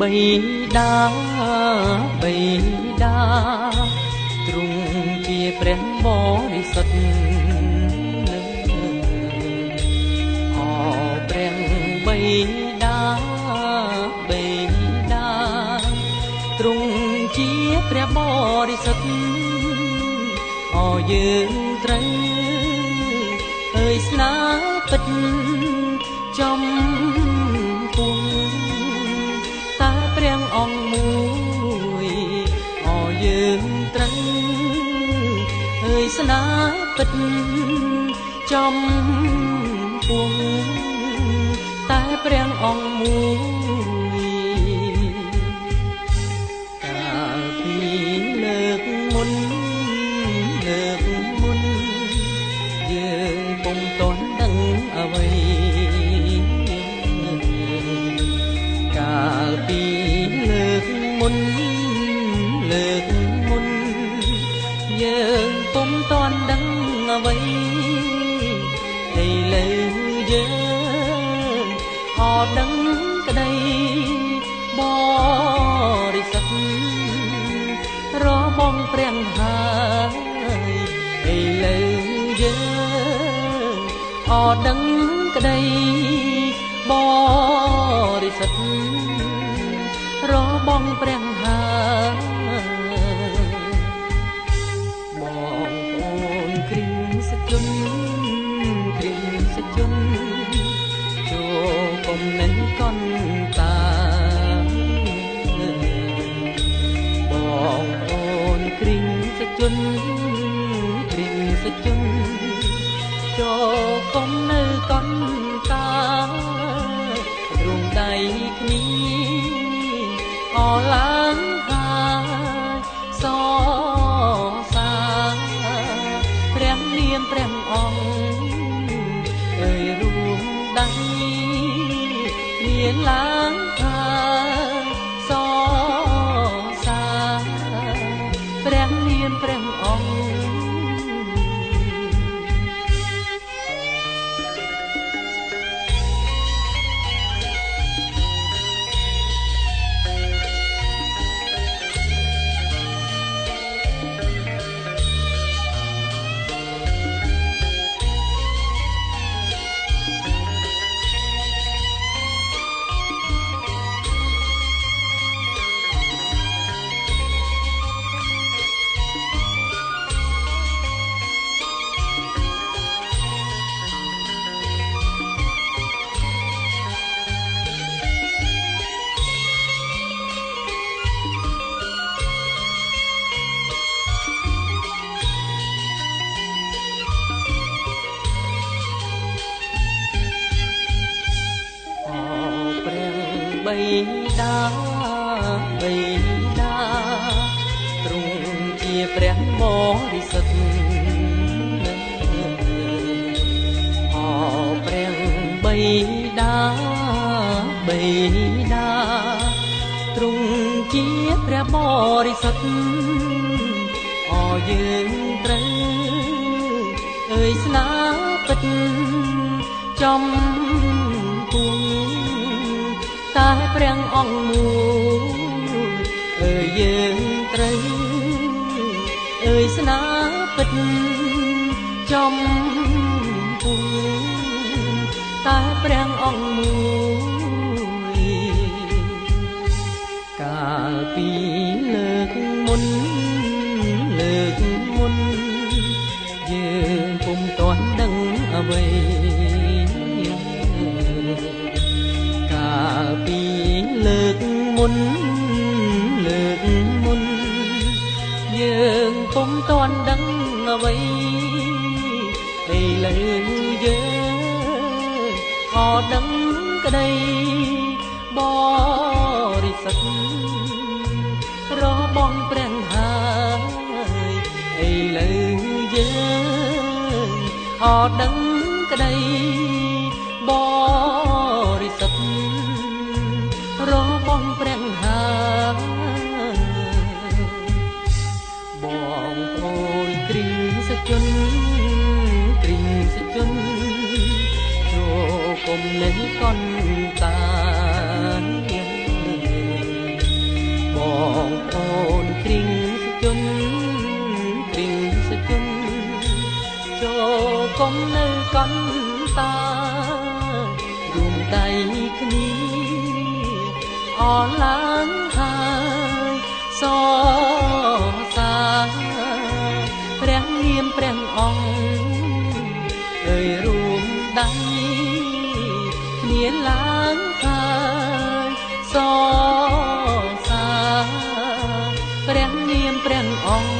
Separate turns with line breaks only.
ព្រះបិតាបិតាទ្រង់ជាព្រះបរិសុទ្ធអព្រះបិតាបិតាទ្រង់ជាព្រះបរិសុទ្ធអយើងត្រូវអើយស្នាពិត ស្នាពិតចំពុងតែព្រះអង្គមួយ អ្វីឥឡូវយើងអត់ដឹងក្តីបរិសុទ្ធរបងព្រះហើយឥឡូវយើងអត់ដឹងក្តីបរិសុទ្ធរបងព្រះហើយ និនកន់តាបងប្អូនគ្រីសជនគ្រីសជនចូលកុំនៅកន់តាទ្រង់ដៃគ្នាអឡើងហើយសសាព្រះនាមព្រះអង្គអើយរួមដៃ មានឡើងហើយសសាព្រះនាមព្រះអង្គ បិតាបិតាទ្រង់ជាព្រះបរិសុទ្ធអព្រះបិតាបិតាទ្រង់ជាព្រះបរិសុទ្ធអយើងត្រូវអើយស្នាពិតចំពុង តែព្រះអង្គមួយអើយយើងត្រូវអើយស្នាពិតចំពុងតែព្រះអង្គមួយកាលពីលើកមុនលើកមុនយើងពុំទាន់ដឹងអ្វី មុនលើកមុន យើងពុំទាន់ដឹងអ្វីឥឡូវយើងអត់ដឹងក្តីបរិសុទ្ធរបងព្រះហើយឥឡូវយើងអត់ដឹងក្តី របស់ព្រះហើបងប្អូនគ្រីសជនគ្រីសជនចូលកុំនេះកនតាបងប្អូនគ្រីសជនគ្រីសជនចូលកុំនៅកនតារួមដៃគ្នា ឡើងហើយសរសើរព្រះនាមព្រះអង្គអើយរួមដៃគ្នាឡើងហើយសរសើរព្រះនាមព្រះអង្គ